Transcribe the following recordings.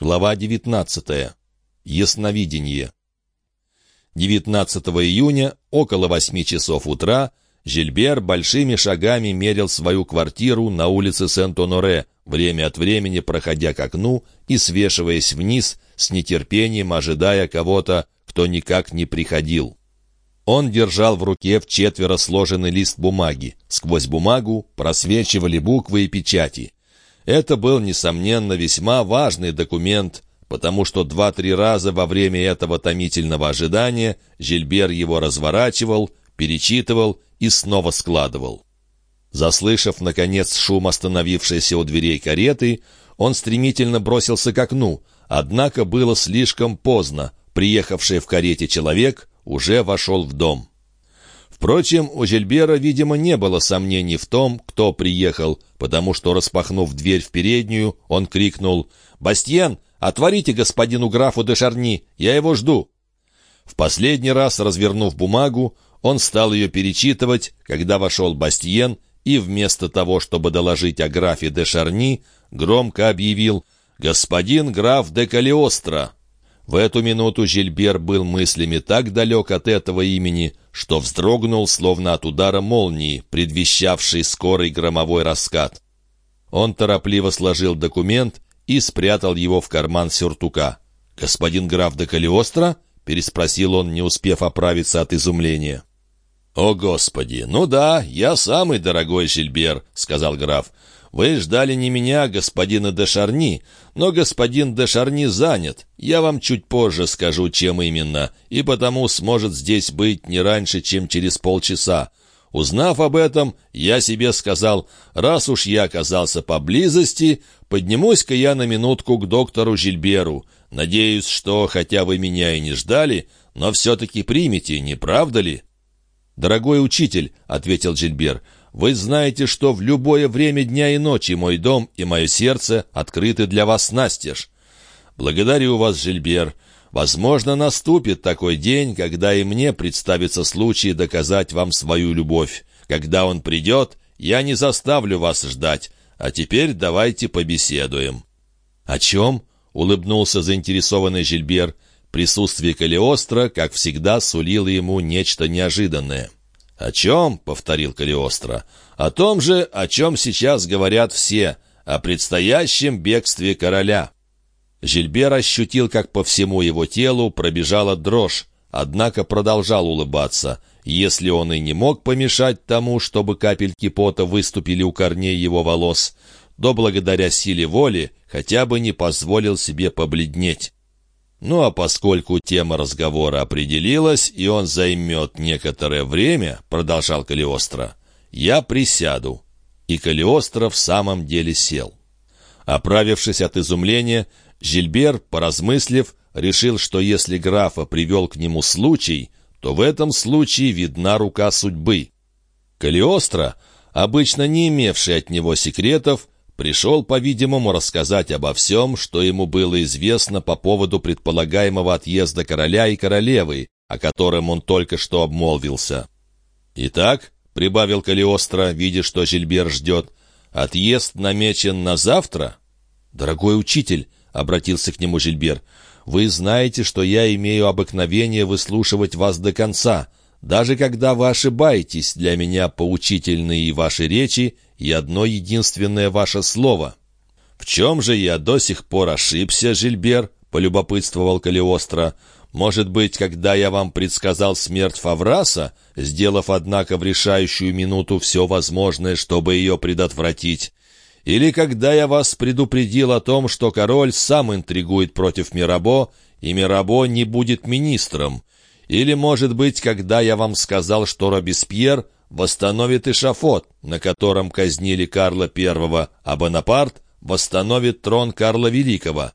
Глава 19. Ясновидение. 19 июня, около 8 часов утра, Жильбер большими шагами мерил свою квартиру на улице Сент-Оноре, время от времени проходя к окну и свешиваясь вниз, с нетерпением ожидая кого-то, кто никак не приходил. Он держал в руке в четверо сложенный лист бумаги. Сквозь бумагу просвечивали буквы и печати. Это был, несомненно, весьма важный документ, потому что два-три раза во время этого томительного ожидания Жильбер его разворачивал, перечитывал и снова складывал. Заслышав, наконец, шум остановившейся у дверей кареты, он стремительно бросился к окну, однако было слишком поздно. Приехавший в карете человек уже вошел в дом. Впрочем, у Жильбера, видимо, не было сомнений в том, кто приехал, потому что, распахнув дверь в переднюю, он крикнул «Бастьен, отворите господину графу де Шарни, я его жду». В последний раз, развернув бумагу, он стал ее перечитывать, когда вошел Бастьен и вместо того, чтобы доложить о графе де Шарни, громко объявил «Господин граф де Калиостро». В эту минуту Жильбер был мыслями так далек от этого имени, что вздрогнул, словно от удара молнии, предвещавшей скорый громовой раскат. Он торопливо сложил документ и спрятал его в карман сюртука. «Господин граф де Калиостро?» — переспросил он, не успев оправиться от изумления. «О, Господи! Ну да, я самый дорогой Жильбер», — сказал граф. Вы ждали не меня, господина де Шарни, но господин де Шарни занят. Я вам чуть позже скажу, чем именно, и потому сможет здесь быть не раньше, чем через полчаса. Узнав об этом, я себе сказал, раз уж я оказался поблизости, поднимусь-ка я на минутку к доктору Жильберу. Надеюсь, что, хотя вы меня и не ждали, но все-таки примете, не правда ли?» «Дорогой учитель», — ответил Жильбер, — вы знаете, что в любое время дня и ночи мой дом и мое сердце открыты для вас настежь. Благодарю вас, Жильбер. Возможно, наступит такой день, когда и мне представится случай доказать вам свою любовь. Когда он придет, я не заставлю вас ждать. А теперь давайте побеседуем». «О чем?» — улыбнулся заинтересованный Жильбер. Присутствие Калиостро, как всегда, сулило ему нечто неожиданное. «О чем?» — повторил Калиостро. «О том же, о чем сейчас говорят все, о предстоящем бегстве короля». Жильбер ощутил, как по всему его телу пробежала дрожь, однако продолжал улыбаться. Если он и не мог помешать тому, чтобы капельки пота выступили у корней его волос, то благодаря силе воли хотя бы не позволил себе побледнеть. Ну а поскольку тема разговора определилась, и он займет некоторое время, продолжал Калиостро, я присяду. И Калиостро в самом деле сел. Оправившись от изумления, Жильбер, поразмыслив, решил, что если графа привел к нему случай, то в этом случае видна рука судьбы. Калиостро, обычно не имевший от него секретов, пришел, по-видимому, рассказать обо всем, что ему было известно по поводу предполагаемого отъезда короля и королевы, о котором он только что обмолвился. «Итак», — прибавил Калиостро, видя, что Жильбер ждет, — «отъезд намечен на завтра?» «Дорогой учитель», — обратился к нему Жильбер, — «вы знаете, что я имею обыкновение выслушивать вас до конца, даже когда вы ошибаетесь, для меня поучительны и ваши речи, и одно единственное ваше слово. «В чем же я до сих пор ошибся, Жильбер?» — полюбопытствовал Калиостро. «Может быть, когда я вам предсказал смерть Фавраса, сделав, однако, в решающую минуту все возможное, чтобы ее предотвратить? Или когда я вас предупредил о том, что король сам интригует против Мирабо, и Мирабо не будет министром? Или, может быть, когда я вам сказал, что Робеспьер восстановит эшафот, на котором казнили Карла I, а Бонапарт восстановит трон Карла Великого.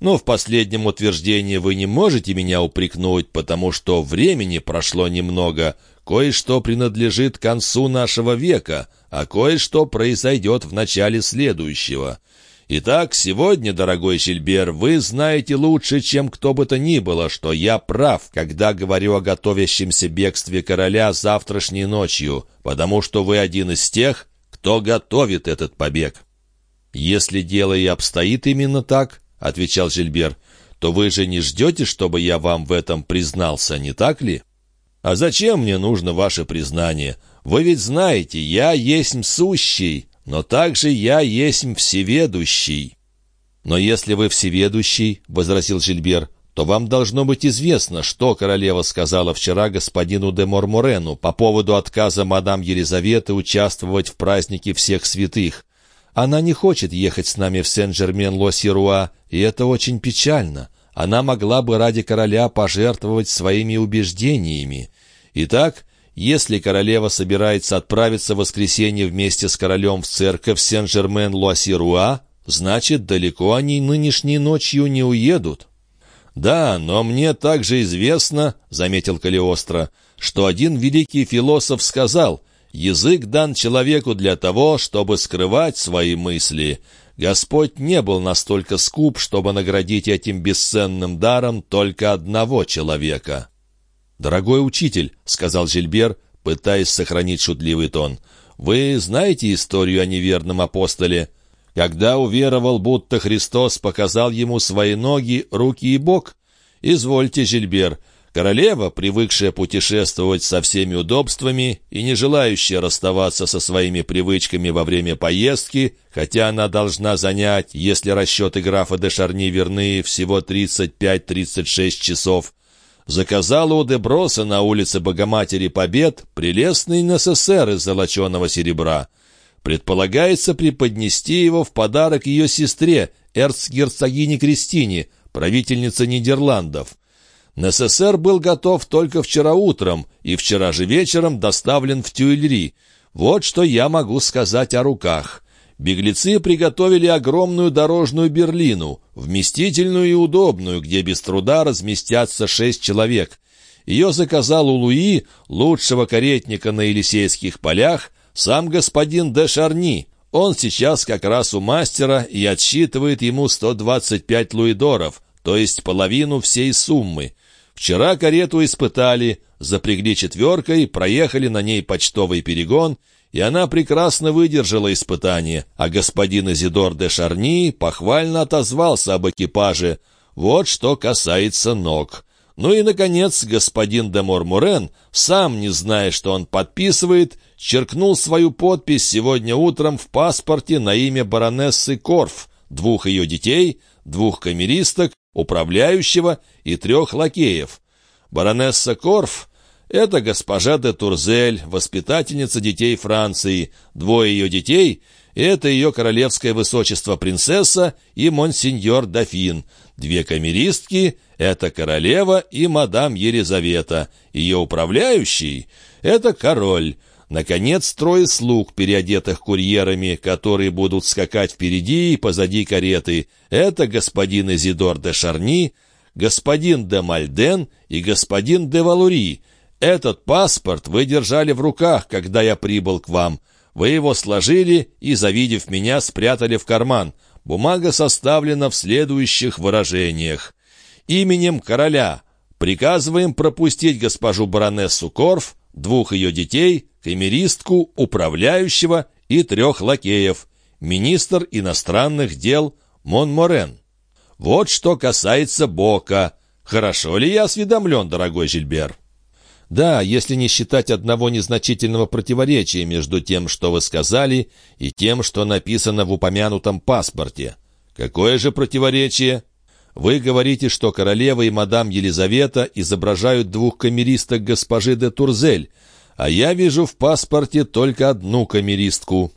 Но в последнем утверждении вы не можете меня упрекнуть, потому что времени прошло немного, кое-что принадлежит концу нашего века, а кое-что произойдет в начале следующего. Итак, сегодня, дорогой Жильбер, вы знаете лучше, чем кто бы то ни было, что я прав, когда говорю о готовящемся бегстве короля завтрашней ночью, потому что вы один из тех, кто готовит этот побег. Если дело и обстоит именно так, — отвечал Жильбер, — то вы же не ждете, чтобы я вам в этом признался, не так ли? А зачем мне нужно ваше признание? Вы ведь знаете, я есть сущий, но также я есть всеведущий». «Но если вы всеведущий, — возразил Жильбер, — то вам должно быть известно, что королева сказала вчера господину де Мормурену по поводу отказа мадам Елизаветы участвовать в празднике всех святых. Она не хочет ехать с нами в Сен-Жермен-Ло-Сируа, и это очень печально. Она могла бы ради короля пожертвовать своими убеждениями. Итак, если королева собирается отправиться в воскресенье вместе с королем в церковь Сен-Жермен-Луасируа, значит, далеко они нынешней ночью не уедут. «Да, но мне также известно, — заметил Калиостро, — что один великий философ сказал, язык дан человеку для того, чтобы скрывать свои мысли. Господь не был настолько скуп, чтобы наградить этим бесценным даром только одного человека». «Дорогой учитель», — сказал Жильбер, пытаясь сохранить шутливый тон, «вы знаете историю о неверном апостоле? Когда уверовал, будто Христос показал ему свои ноги, руки и бок? Извольте, Жильбер, королева, привыкшая путешествовать со всеми удобствами и не желающая расставаться со своими привычками во время поездки, хотя она должна занять, если расчеты графа де Шарни верны, всего 35-36 часов, заказала у Деброса на улице Богоматери Побед прелестный НССР из золоченого серебра. Предполагается преподнести его в подарок ее сестре, эрцгерцогине Кристине, правительнице Нидерландов. НССР был готов только вчера утром и вчера же вечером доставлен в Тюильри. Вот что я могу сказать о руках. Беглецы приготовили огромную дорожную берлину, вместительную и удобную, где без труда разместятся шесть человек. Ее заказал у Луи, лучшего каретника на Елисейских полях, сам господин де Шарни. Он сейчас как раз у мастера и отсчитывает ему 125 луидоров, то есть половину всей суммы. Вчера карету испытали, запрягли четверкой, проехали на ней почтовый перегон — и она прекрасно выдержала испытание, а господин Изидор де Шарни похвально отозвался об экипаже. Вот что касается ног. Ну и, наконец, господин де Мормурен, сам не зная, что он подписывает, черкнул свою подпись сегодня утром в паспорте на имя баронессы Корф, двух ее детей, двух камеристок, управляющего и трех лакеев. Баронесса Корф это госпожа де Турзель, воспитательница детей Франции. Двое ее детей — это ее королевское высочество принцесса и монсеньор дофин. Две камеристки — это королева и мадам Елизавета. Ее управляющий — это король. Наконец, трое слуг, переодетых курьерами, которые будут скакать впереди и позади кареты. Это господин Изидор де Шарни, господин де Мальден и господин де Валури — этот паспорт вы держали в руках, когда я прибыл к вам. Вы его сложили и, завидев меня, спрятали в карман. Бумага составлена в следующих выражениях. Именем короля приказываем пропустить госпожу баронессу Корф, двух ее детей, камеристку, управляющего и трех лакеев, министр иностранных дел Монморен. Вот что касается Бока. Хорошо ли я осведомлен, дорогой Жильбер?» Да, если не считать одного незначительного противоречия между тем, что вы сказали, и тем, что написано в упомянутом паспорте. Какое же противоречие? Вы говорите, что королева и мадам Елизавета изображают двух камеристок госпожи де Турзель, а я вижу в паспорте только одну камеристку.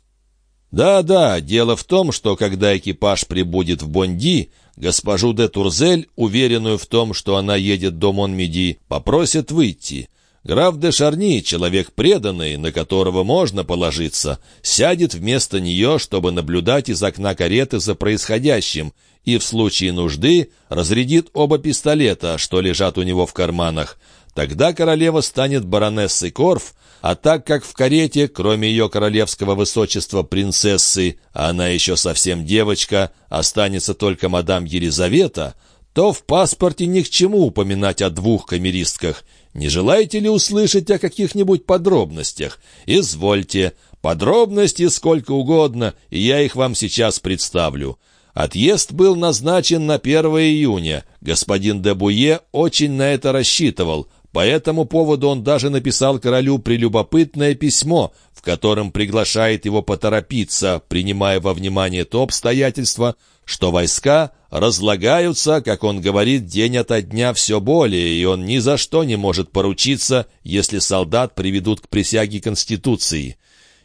Да-да, дело в том, что когда экипаж прибудет в Бонди, госпожу де Турзель, уверенную в том, что она едет до Монмеди, попросят выйти. Граф де Шарни, человек преданный, на которого можно положиться, сядет вместо нее, чтобы наблюдать из окна кареты за происходящим, и в случае нужды разрядит оба пистолета, что лежат у него в карманах. Тогда королева станет баронессой Корф, а так как в карете, кроме ее королевского высочества принцессы, а она еще совсем девочка, останется только мадам Елизавета, то в паспорте ни к чему упоминать о двух камеристках — не желаете ли услышать о каких-нибудь подробностях? Извольте. Подробности сколько угодно, и я их вам сейчас представлю. Отъезд был назначен на 1 июня. Господин де Буе очень на это рассчитывал. По этому поводу он даже написал королю прелюбопытное письмо, в котором приглашает его поторопиться, принимая во внимание то обстоятельство, что войска разлагаются, как он говорит, день ото дня все более, и он ни за что не может поручиться, если солдат приведут к присяге Конституции.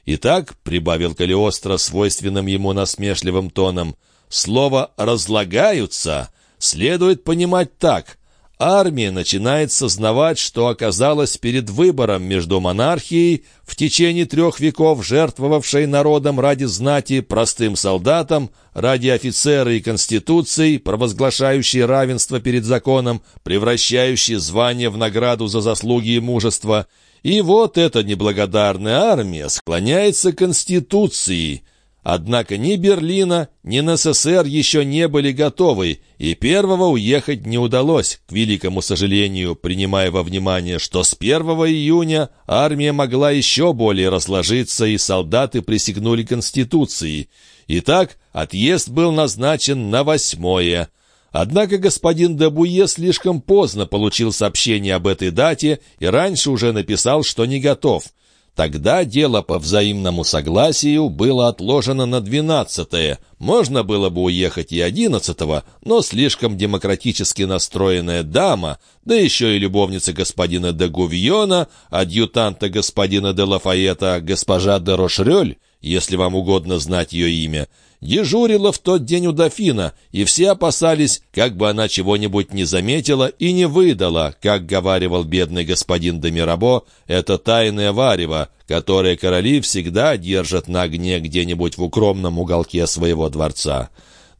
«Итак», — прибавил Калиостро свойственным ему насмешливым тоном, Слово «разлагаются» следует понимать так. Армия начинает сознавать, что оказалась перед выбором между монархией, в течение трех веков жертвовавшей народом ради знати простым солдатам, ради офицера и конституции, провозглашающей равенство перед законом, превращающей звание в награду за заслуги и мужество. И вот эта неблагодарная армия склоняется к конституции – Однако ни Берлина, ни НССР еще не были готовы, и первого уехать не удалось, к великому сожалению, принимая во внимание, что с 1 июня армия могла еще более разложиться, и солдаты присягнули Конституции. Итак, отъезд был назначен на восьмое. Однако господин Дебуе слишком поздно получил сообщение об этой дате и раньше уже написал, что не готов – Тогда дело по взаимному согласию было отложено на двенадцатое. Можно было бы уехать и одиннадцатого, но слишком демократически настроенная дама, да еще и любовница господина де Гувьона, адъютанта господина де Лафаета, госпожа де Рошрёль, если вам угодно знать ее имя, дежурила в тот день у дофина, и все опасались, как бы она чего-нибудь не заметила и не выдала, как говаривал бедный господин де Мирабо, это тайное варево, которое короли всегда держат на огне где-нибудь в укромном уголке своего дворца.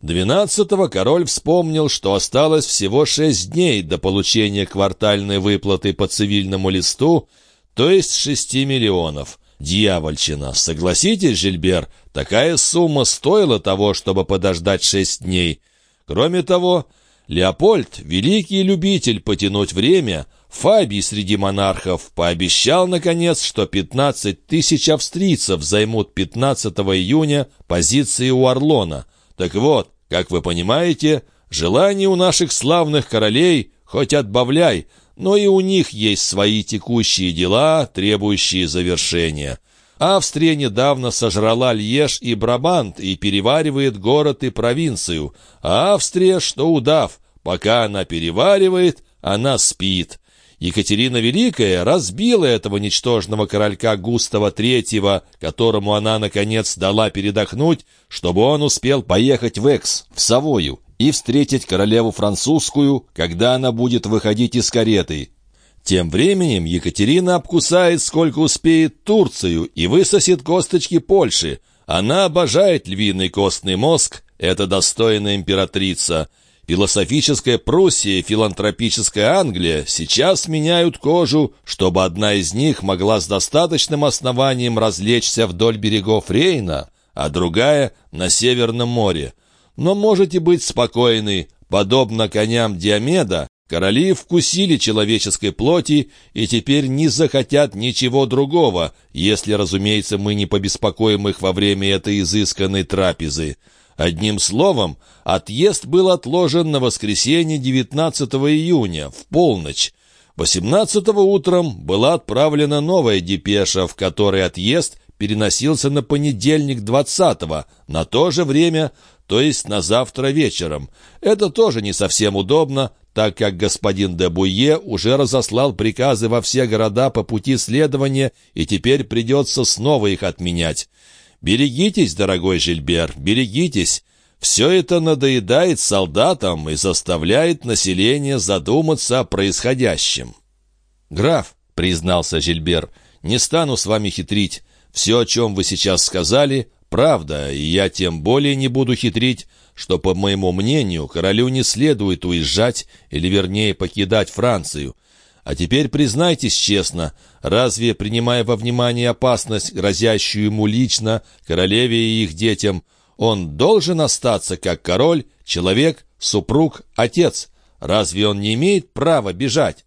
Двенадцатого король вспомнил, что осталось всего шесть дней до получения квартальной выплаты по цивильному листу, то есть шести миллионов. Дьявольщина! Согласитесь, Жильбер, такая сумма стоила того, чтобы подождать шесть дней. Кроме того, Леопольд, великий любитель потянуть время, Фабий среди монархов пообещал, наконец, что 15 тысяч австрийцев займут 15 июня позиции у Орлона. Так вот, как вы понимаете, желание у наших славных королей хоть отбавляй, но и у них есть свои текущие дела, требующие завершения. Австрия недавно сожрала Льеж и Брабант и переваривает город и провинцию, а Австрия, что удав, пока она переваривает, она спит. Екатерина Великая разбила этого ничтожного королька Густава III, которому она, наконец, дала передохнуть, чтобы он успел поехать в Экс, в Савою, и встретить королеву французскую, когда она будет выходить из кареты. Тем временем Екатерина обкусает, сколько успеет, Турцию и высосет косточки Польши. Она обожает львиный костный мозг, это достойная императрица. Философическая Пруссия и филантропическая Англия сейчас меняют кожу, чтобы одна из них могла с достаточным основанием развлечься вдоль берегов Рейна, а другая — на Северном море. Но можете быть спокойны, подобно коням Диомеда, короли вкусили человеческой плоти и теперь не захотят ничего другого, если, разумеется, мы не побеспокоим их во время этой изысканной трапезы. Одним словом, отъезд был отложен на воскресенье 19 июня, в полночь. 18 утром была отправлена новая депеша, в которой отъезд переносился на понедельник 20 на то же время, то есть на завтра вечером. Это тоже не совсем удобно, так как господин де Буе уже разослал приказы во все города по пути следования, и теперь придется снова их отменять. Берегитесь, дорогой Жильбер, берегитесь. Все это надоедает солдатам и заставляет население задуматься о происходящем. «Граф», — признался Жильбер, — «не стану с вами хитрить. Все, о чем вы сейчас сказали, Правда, и я тем более не буду хитрить, что, по моему мнению, королю не следует уезжать, или вернее покидать Францию. А теперь признайтесь честно, разве, принимая во внимание опасность, грозящую ему лично, королеве и их детям, он должен остаться как король, человек, супруг, отец? Разве он не имеет права бежать?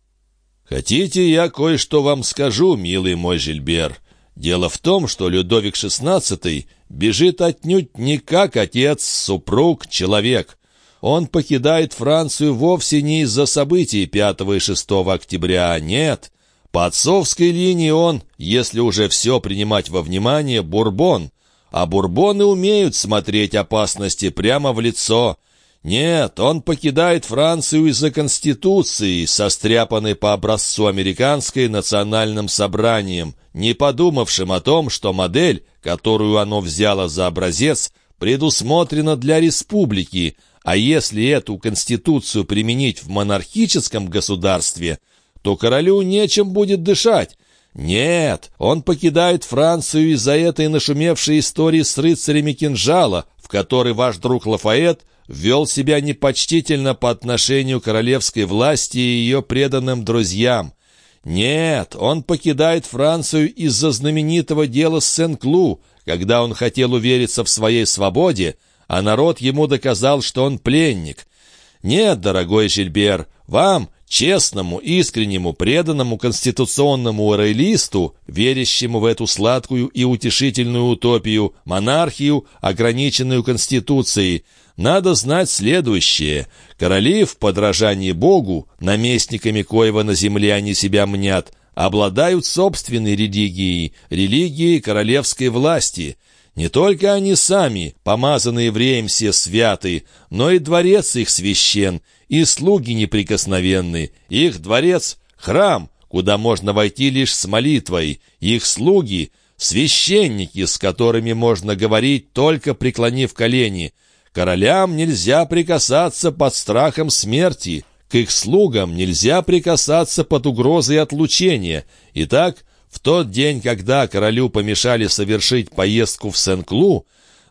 Хотите, я кое-что вам скажу, милый мой Жильбер?» Дело в том, что Людовик XVI бежит отнюдь не как отец, супруг, человек. Он покидает Францию вовсе не из-за событий 5 и 6 октября, нет. По отцовской линии он, если уже все принимать во внимание, бурбон. А бурбоны умеют смотреть опасности прямо в лицо. Нет, он покидает Францию из-за Конституции, состряпанной по образцу американской национальным собранием, не подумавшим о том, что модель, которую оно взяло за образец, предусмотрена для республики, а если эту конституцию применить в монархическом государстве, то королю нечем будет дышать. Нет, он покидает Францию из-за этой нашумевшей истории с рыцарями кинжала, в которой ваш друг Лафает вел себя непочтительно по отношению к королевской власти и ее преданным друзьям. Нет, он покидает Францию из-за знаменитого дела с Сен-Клу, когда он хотел увериться в своей свободе, а народ ему доказал, что он пленник. Нет, дорогой Жильбер, вам, честному, искреннему, преданному конституционному роялисту, верящему в эту сладкую и утешительную утопию, монархию, ограниченную Конституцией, надо знать следующее. Короли в подражании Богу, наместниками коего на земле они себя мнят, обладают собственной религией, религией королевской власти – не только они сами, помазанные евреем все святы, но и дворец их священ, и слуги неприкосновенны. Их дворец — храм, куда можно войти лишь с молитвой. Их слуги — священники, с которыми можно говорить, только преклонив колени. Королям нельзя прикасаться под страхом смерти, к их слугам нельзя прикасаться под угрозой отлучения. Итак, в тот день, когда королю помешали совершить поездку в Сен-Клу,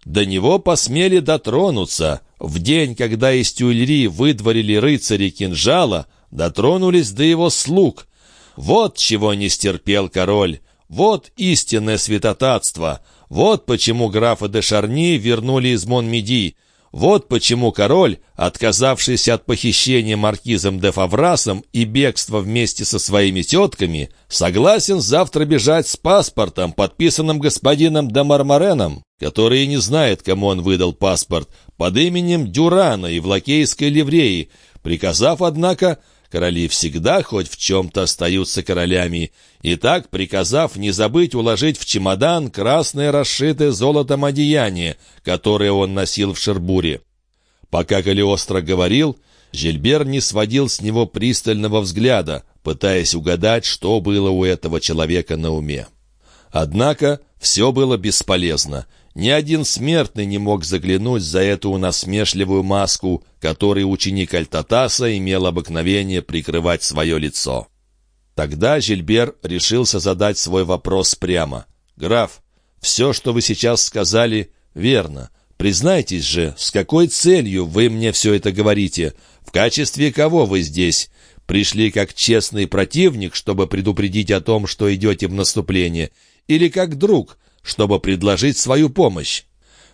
до него посмели дотронуться. В день, когда из Тюильри выдворили рыцари кинжала, дотронулись до его слуг. Вот чего не стерпел король. Вот истинное святотатство. Вот почему графа де Шарни вернули из Монмеди. Вот почему король, отказавшийся от похищения маркизом де Фаврасом и бегства вместе со своими тетками, согласен завтра бежать с паспортом, подписанным господином де Мармареном, который не знает, кому он выдал паспорт, под именем Дюрана и в лакейской ливреи, приказав, однако, Короли всегда хоть в чем-то остаются королями. И так, приказав не забыть уложить в чемодан красное расшитое золотом одеяние, которое он носил в Шербуре. Пока Калиостро говорил, Жильбер не сводил с него пристального взгляда, пытаясь угадать, что было у этого человека на уме. Однако все было бесполезно. Ни один смертный не мог заглянуть за эту насмешливую маску, которой ученик Альтатаса имел обыкновение прикрывать свое лицо. Тогда Жильбер решился задать свой вопрос прямо. «Граф, все, что вы сейчас сказали, верно. Признайтесь же, с какой целью вы мне все это говорите? В качестве кого вы здесь? Пришли как честный противник, чтобы предупредить о том, что идете в наступление? Или как друг, чтобы предложить свою помощь.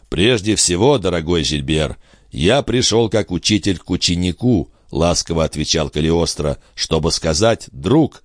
«Прежде всего, дорогой Жильбер, я пришел как учитель к ученику», — ласково отвечал Калиостро, «чтобы сказать, друг,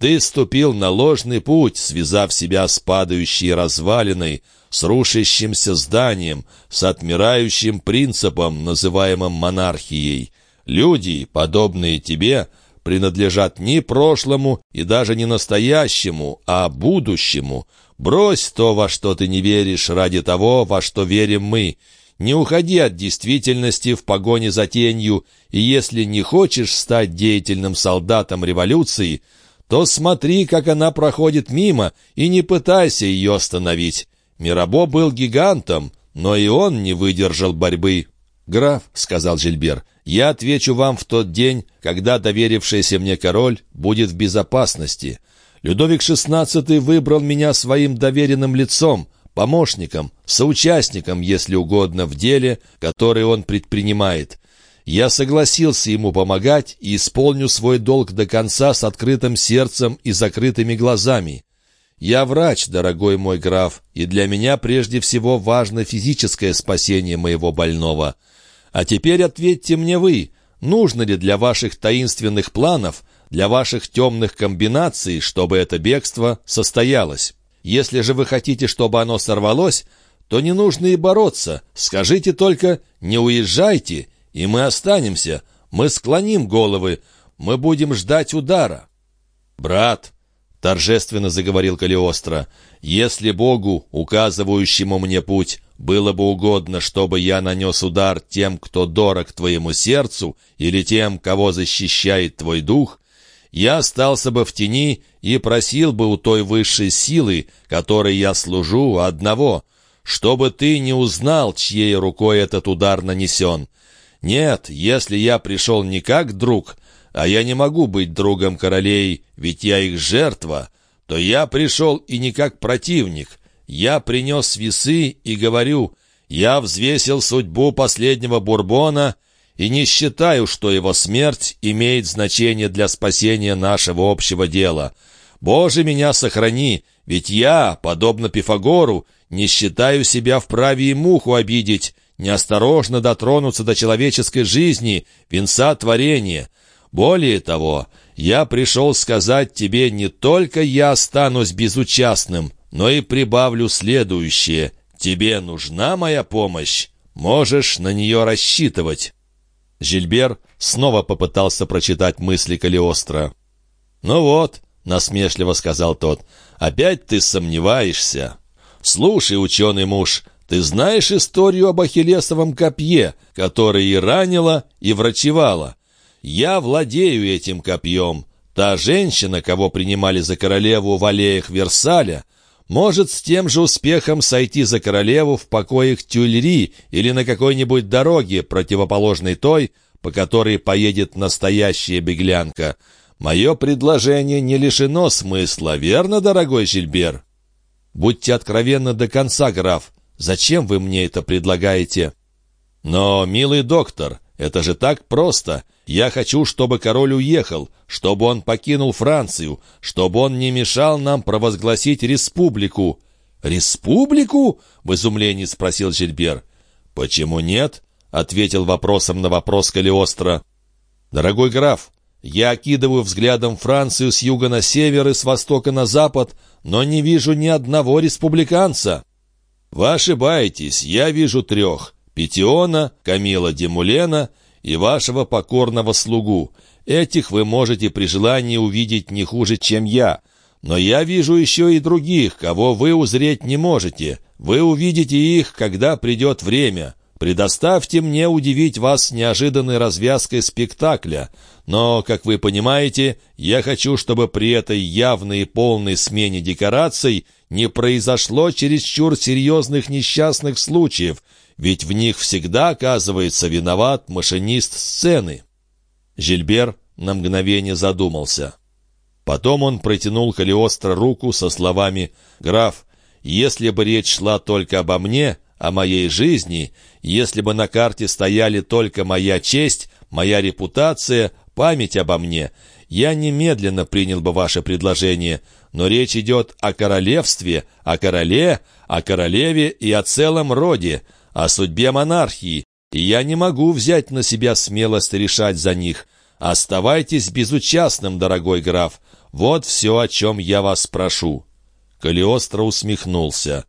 ты ступил на ложный путь, связав себя с падающей развалиной, с рушащимся зданием, с отмирающим принципом, называемым монархией. Люди, подобные тебе, принадлежат не прошлому и даже не настоящему, а будущему. Брось то, во что ты не веришь, ради того, во что верим мы. Не уходи от действительности в погоне за тенью, и если не хочешь стать деятельным солдатом революции, то смотри, как она проходит мимо, и не пытайся ее остановить. Мирабо был гигантом, но и он не выдержал борьбы. «Граф», — сказал Жильбер, — «я отвечу вам в тот день, когда доверившийся мне король будет в безопасности. Людовик XVI выбрал меня своим доверенным лицом, помощником, соучастником, если угодно, в деле, которое он предпринимает. Я согласился ему помогать и исполню свой долг до конца с открытым сердцем и закрытыми глазами. Я врач, дорогой мой граф, и для меня прежде всего важно физическое спасение моего больного. А теперь ответьте мне вы, нужно ли для ваших таинственных планов для ваших темных комбинаций, чтобы это бегство состоялось. Если же вы хотите, чтобы оно сорвалось, то не нужно и бороться. Скажите только «не уезжайте», и мы останемся. Мы склоним головы, мы будем ждать удара. «Брат», — торжественно заговорил Калиостро, — «если Богу, указывающему мне путь, было бы угодно, чтобы я нанес удар тем, кто дорог твоему сердцу, или тем, кого защищает твой дух, я остался бы в тени и просил бы у той высшей силы, которой я служу, одного, чтобы ты не узнал, чьей рукой этот удар нанесен. Нет, если я пришел не как друг, а я не могу быть другом королей, ведь я их жертва, то я пришел и не как противник, я принес весы и говорю, я взвесил судьбу последнего Бурбона и не считаю, что его смерть имеет значение для спасения нашего общего дела. Боже, меня сохрани, ведь я, подобно Пифагору, не считаю себя вправе и муху обидеть, неосторожно дотронуться до человеческой жизни, венца творения. Более того, я пришел сказать тебе, не только я останусь безучастным, но и прибавлю следующее. Тебе нужна моя помощь? Можешь на нее рассчитывать». Жильбер снова попытался прочитать мысли Калиостро. «Ну вот», — насмешливо сказал тот, — «опять ты сомневаешься. Слушай, ученый муж, ты знаешь историю об Ахиллесовом копье, которое и ранило, и врачевало? Я владею этим копьем. Та женщина, кого принимали за королеву в аллеях Версаля, может с тем же успехом сойти за королеву в покоях Тюльри или на какой-нибудь дороге, противоположной той, по которой поедет настоящая беглянка. Мое предложение не лишено смысла, верно, дорогой Жильбер? Будьте откровенны до конца, граф. Зачем вы мне это предлагаете? Но, милый доктор, это же так просто. Я хочу, чтобы король уехал, чтобы он покинул Францию, чтобы он не мешал нам провозгласить республику». «Республику?» — в изумлении спросил Жильбер. «Почему нет?» — ответил вопросом на вопрос Калиостро. «Дорогой граф, я окидываю взглядом Францию с юга на север и с востока на запад, но не вижу ни одного республиканца». «Вы ошибаетесь, я вижу трех. Петиона, Камила Демулена и вашего покорного слугу. Этих вы можете при желании увидеть не хуже, чем я. Но я вижу еще и других, кого вы узреть не можете. Вы увидите их, когда придет время. Предоставьте мне удивить вас неожиданной развязкой спектакля. Но, как вы понимаете, я хочу, чтобы при этой явной и полной смене декораций не произошло чересчур серьезных несчастных случаев, ведь в них всегда оказывается виноват машинист сцены. Жильбер на мгновение задумался. Потом он протянул Калиостро руку со словами «Граф, если бы речь шла только обо мне, о моей жизни, если бы на карте стояли только моя честь, моя репутация, память обо мне, я немедленно принял бы ваше предложение, но речь идет о королевстве, о короле, о королеве и о целом роде, о судьбе монархии, и я не могу взять на себя смелость решать за них. Оставайтесь безучастным, дорогой граф. Вот все, о чем я вас прошу». Калиостро усмехнулся.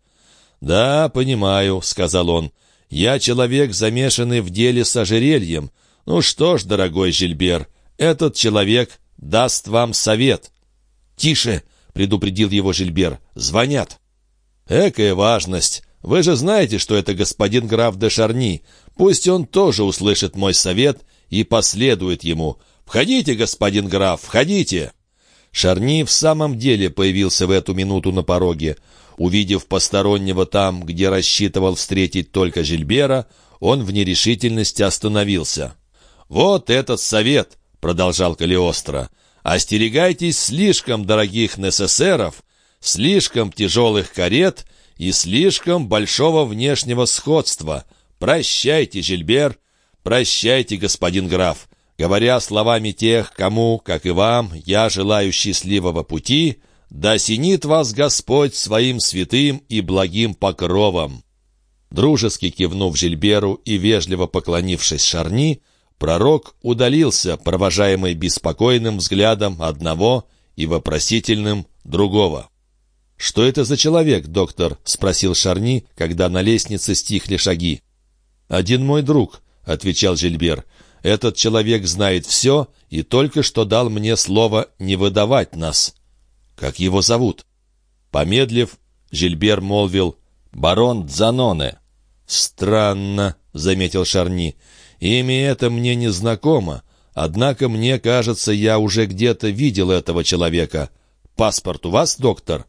«Да, понимаю», — сказал он. «Я человек, замешанный в деле с ожерельем. Ну что ж, дорогой Жильбер, этот человек даст вам совет». «Тише!» — предупредил его Жильбер. «Звонят». «Экая важность. Вы же знаете, что это господин граф де Шарни. Пусть он тоже услышит мой совет и последует ему. Входите, господин граф, входите!» Шарни в самом деле появился в эту минуту на пороге. Увидев постороннего там, где рассчитывал встретить только Жильбера, он в нерешительности остановился. «Вот этот совет!» — продолжал Калиостро. «Остерегайтесь слишком дорогих НССРов, слишком тяжелых карет и слишком большого внешнего сходства. Прощайте, Жильбер, прощайте, господин граф. Говоря словами тех, кому, как и вам, я желаю счастливого пути, да синит вас Господь своим святым и благим покровом». Дружески кивнув Жильберу и вежливо поклонившись Шарни, пророк удалился, провожаемый беспокойным взглядом одного и вопросительным другого. «Что это за человек, доктор?» — спросил Шарни, когда на лестнице стихли шаги. «Один мой друг», — отвечал Жильбер. «Этот человек знает все и только что дал мне слово не выдавать нас». «Как его зовут?» Помедлив, Жильбер молвил «Барон Дзаноне». «Странно», — заметил Шарни. «Имя это мне не знакомо, однако мне кажется, я уже где-то видел этого человека. Паспорт у вас, доктор?»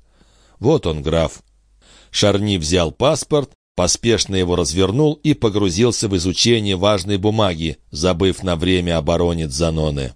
«Вот он, граф». Шарни взял паспорт, поспешно его развернул и погрузился в изучение важной бумаги, забыв на время оборонить Заноны.